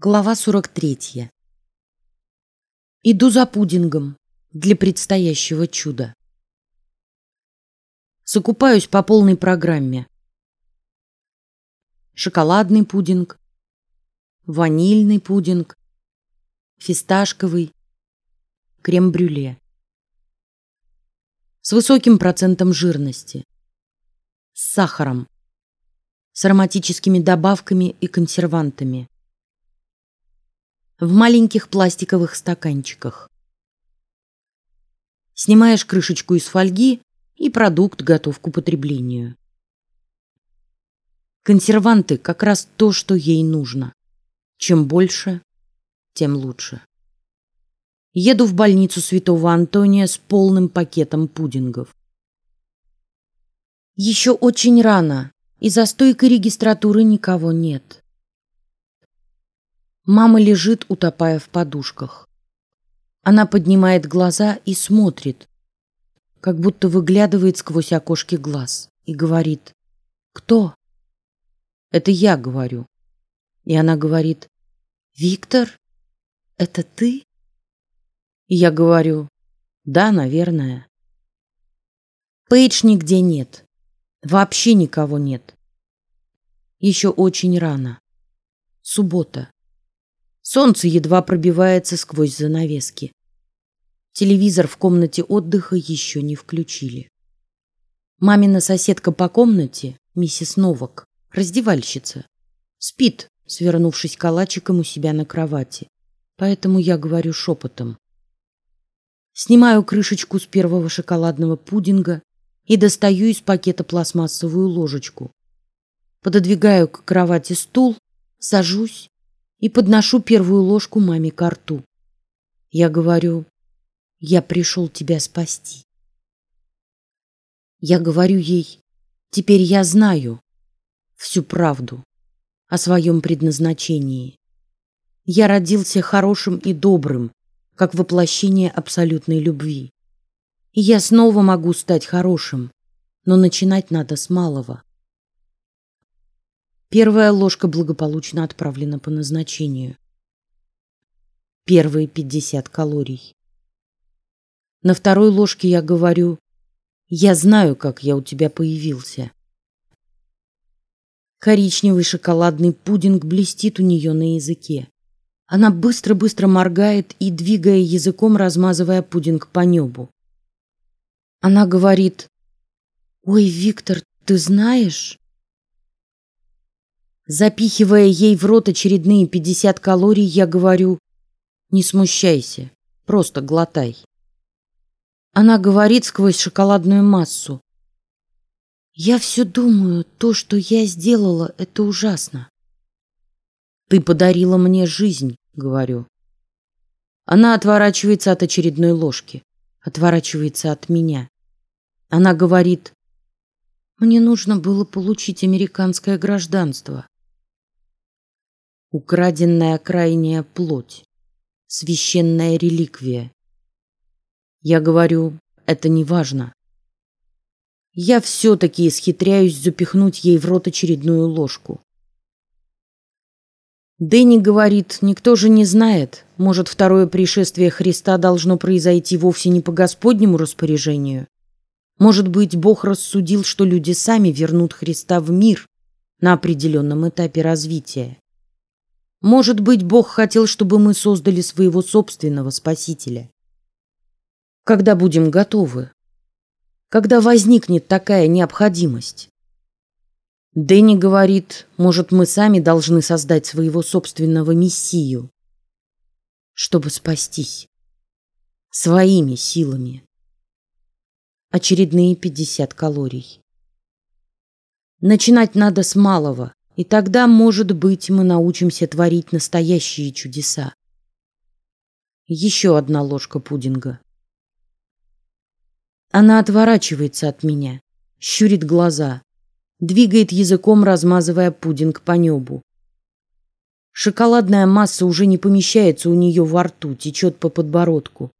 Глава 43. Иду за пудингом для предстоящего чуда. Закупаюсь по полной программе. Шоколадный пудинг, ванильный пудинг, фисташковый, крем-брюле. С высоким процентом жирности, с сахаром, с ароматическими добавками и консервантами в маленьких пластиковых стаканчиках. Снимаешь крышечку из фольги, и продукт готов к употреблению. Консерванты как раз то, что ей нужно. Чем больше, тем лучше. Еду в больницу Святого Антония с полным пакетом пудингов. Еще очень рано, и за стойкой регистратуры никого нет. Мама лежит, утопая в подушках. Она поднимает глаза и смотрит, как будто выглядывает сквозь окошки глаз и говорит: "Кто?" Это я говорю. И она говорит: "Виктор, это ты?" И я говорю: "Да, наверное". Пейдж нигде нет, вообще никого нет. Еще очень рано. Суббота. Солнце едва пробивается сквозь занавески. Телевизор в комнате отдыха еще не включили. Мамина соседка по комнате, миссис Новак, раздевальщица, спит, свернувшись калачиком у себя на кровати. Поэтому я говорю шепотом. Снимаю крышечку с первого шоколадного пудинга и достаю из пакета пластмассовую ложечку. Пододвигаю к кровати стул, сажусь и подношу первую ложку маме к рту. Я говорю, я пришел тебя спасти. Я говорю ей, теперь я знаю всю правду о своем предназначении. Я родился хорошим и добрым, как воплощение абсолютной любви. И я снова могу стать хорошим, но начинать надо с малого. Первая ложка благополучно отправлена по назначению. Первые пятьдесят калорий. На второй ложке я говорю: я знаю, как я у тебя появился. Коричневый шоколадный пудинг блестит у нее на языке. Она быстро-быстро моргает и, двигая языком, размазывая пудинг по небу. Она говорит: "Ой, Виктор, ты знаешь?" Запихивая ей в рот очередные пятьдесят калорий, я говорю: "Не смущайся, просто глотай". Она говорит сквозь шоколадную массу: "Я все думаю, то, что я сделала, это ужасно. Ты подарила мне жизнь", говорю. Она отворачивается от очередной ложки, отворачивается от меня. Она говорит: "Мне нужно было получить американское гражданство" украденная крайняя плоть, священная реликвия. Я говорю, это не важно. Я все-таки исхитряюсь запихнуть ей в рот очередную ложку. Дэнни говорит, никто же не знает, может, второе пришествие Христа должно произойти вовсе не по Господнему распоряжению. Может быть, Бог рассудил, что люди сами вернут Христа в мир на определенном этапе развития. Может быть, Бог хотел, чтобы мы создали своего собственного Спасителя. Когда будем готовы? Когда возникнет такая необходимость? Дэнни говорит, может, мы сами должны создать своего собственного мессию, чтобы спастись своими силами. Очередные пятьдесят калорий. Начинать надо с малого. И тогда, может быть, мы научимся творить настоящие чудеса. Еще одна ложка пудинга. Она отворачивается от меня, щурит глаза, двигает языком, размазывая пудинг по небу. Шоколадная масса уже не помещается у нее во рту, течет по подбородку.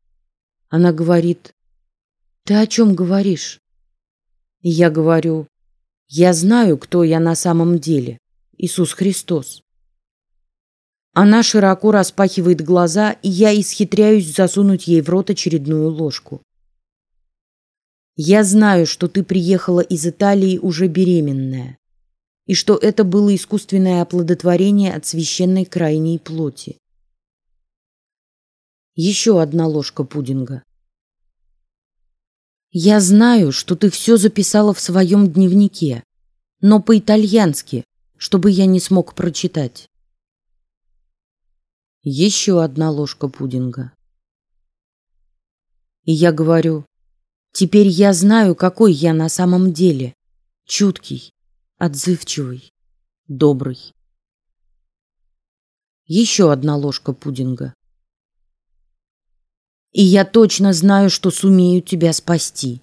Она говорит: "Ты о чем говоришь?" И я говорю: "Я знаю, кто я на самом деле. Иисус Христос. Она широко распахивает глаза, и я исхитряюсь засунуть ей в рот очередную ложку. Я знаю, что ты приехала из Италии уже беременная, и что это было искусственное оплодотворение от священной крайней плоти. Еще одна ложка пудинга. Я знаю, что ты все записала в своем дневнике, но по-итальянски, чтобы я не смог прочитать. Еще одна ложка пудинга. И я говорю, теперь я знаю, какой я на самом деле. Чуткий, отзывчивый, добрый. Еще одна ложка пудинга. И я точно знаю, что сумею тебя спасти.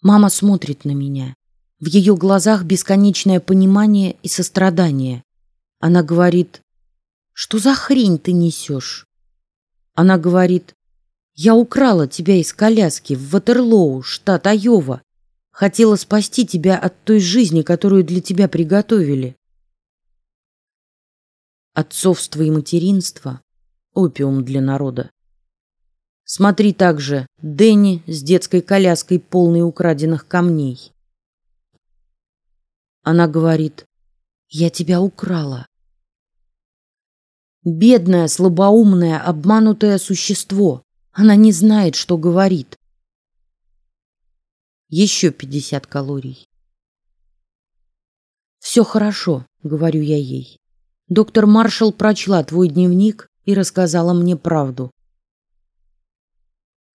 Мама смотрит на меня. В ее глазах бесконечное понимание и сострадание. Она говорит, что за хрень ты несешь? Она говорит, я украла тебя из коляски в Ватерлоу, штат Айова. Хотела спасти тебя от той жизни, которую для тебя приготовили. Отцовство и материнство – опиум для народа. Смотри также Дэнни с детской коляской, полной украденных камней. Она говорит, я тебя украла. Бедное, слабоумное, обманутое существо. Она не знает, что говорит. Еще пятьдесят калорий. Все хорошо, говорю я ей. Доктор Маршалл прочла твой дневник и рассказала мне правду.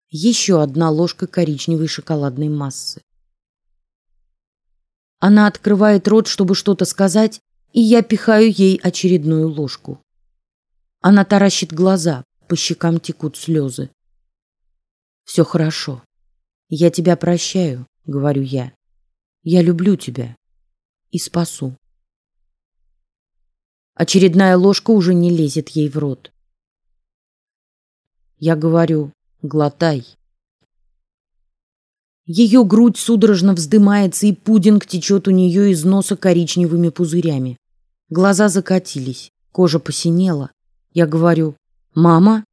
Еще одна ложка коричневой шоколадной массы. Она открывает рот, чтобы что-то сказать, и я пихаю ей очередную ложку. Она таращит глаза, по щекам текут слезы. Все хорошо. Я тебя прощаю, говорю я. Я люблю тебя и спасу. Очередная ложка уже не лезет ей в рот. Я говорю, глотай. Ее грудь судорожно вздымается, и пудинг течет у нее из носа коричневыми пузырями. Глаза закатились, кожа посинела. Я говорю, мама.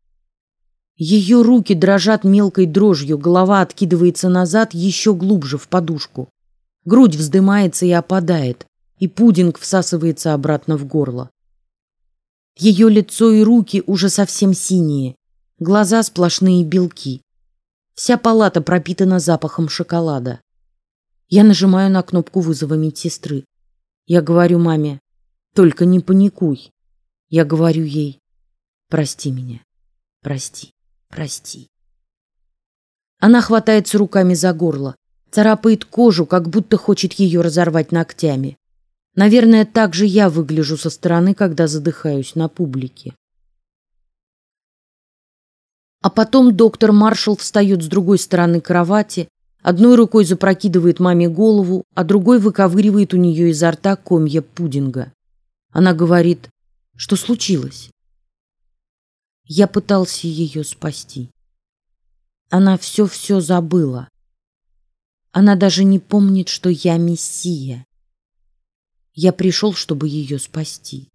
Ее руки дрожат мелкой дрожью, голова откидывается назад еще глубже в подушку. Грудь вздымается и опадает, и пудинг всасывается обратно в горло. Ее лицо и руки уже совсем синие, глаза сплошные белки. Вся палата пропитана запахом шоколада. Я нажимаю на кнопку вызова медсестры. Я говорю маме, только не паникуй. Я говорю ей, Прости меня. Прости. Прости. Она хватается руками за горло, царапает кожу, как будто хочет ее разорвать ногтями. Наверное, так же я выгляжу со стороны, когда задыхаюсь на публике. А потом доктор Маршалл встает с другой стороны кровати, одной рукой запрокидывает маме голову, а другой выковыривает у нее изо рта комья пудинга. Она говорит, что случилось. Я пытался ее спасти. Она все-все забыла. Она даже не помнит, что я мессия. Я пришел, чтобы ее спасти.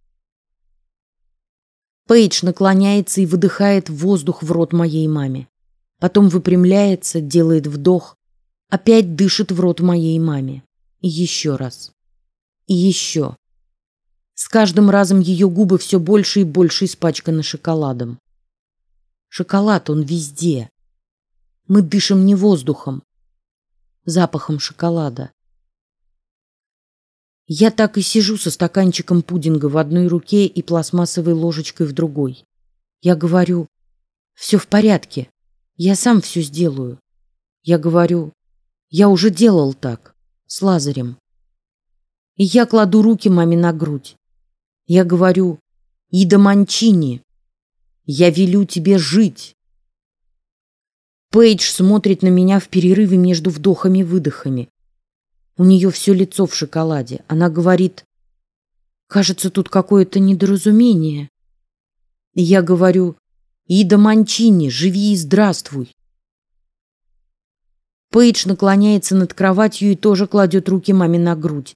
Пейдж наклоняется и выдыхает воздух в рот моей маме. Потом выпрямляется, делает вдох, опять дышит в рот моей маме. И еще раз. И еще. С каждым разом ее губы все больше и больше испачканы шоколадом. Шоколад, он везде. Мы дышим не воздухом, запахом шоколада. Я так и сижу со стаканчиком пудинга в одной руке и пластмассовой ложечкой в другой. Я говорю, все в порядке, я сам все сделаю. Я говорю, я уже делал так, с Лазарем. И я кладу руки маме на грудь. Я говорю, Ида Манчини, я велю тебе жить. Пейдж смотрит на меня в перерыве между вдохами-выдохами. У нее все лицо в шоколаде. Она говорит, кажется, тут какое-то недоразумение. Я говорю, Ида Манчини, живи и здравствуй. Пейдж наклоняется над кроватью и тоже кладет руки маме на грудь.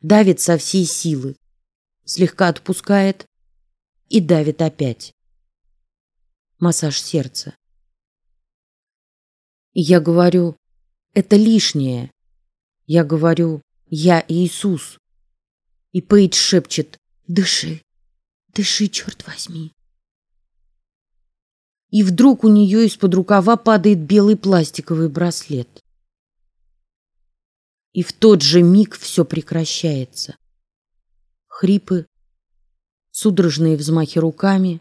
Давит со всей силы слегка отпускает, и давит опять. Массаж сердца. Я говорю, это лишнее. Я говорю, я Иисус. И Пейдж шепчет, дыши, дыши, черт возьми. И вдруг у нее из-под рукава падает белый пластиковый браслет. И в тот же миг все прекращается. Хрипы, судорожные взмахи руками,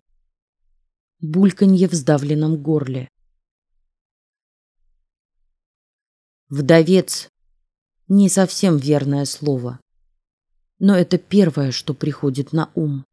бульканье в сдавленном горле. Вдовец не совсем верное слово, но это первое, что приходит на ум.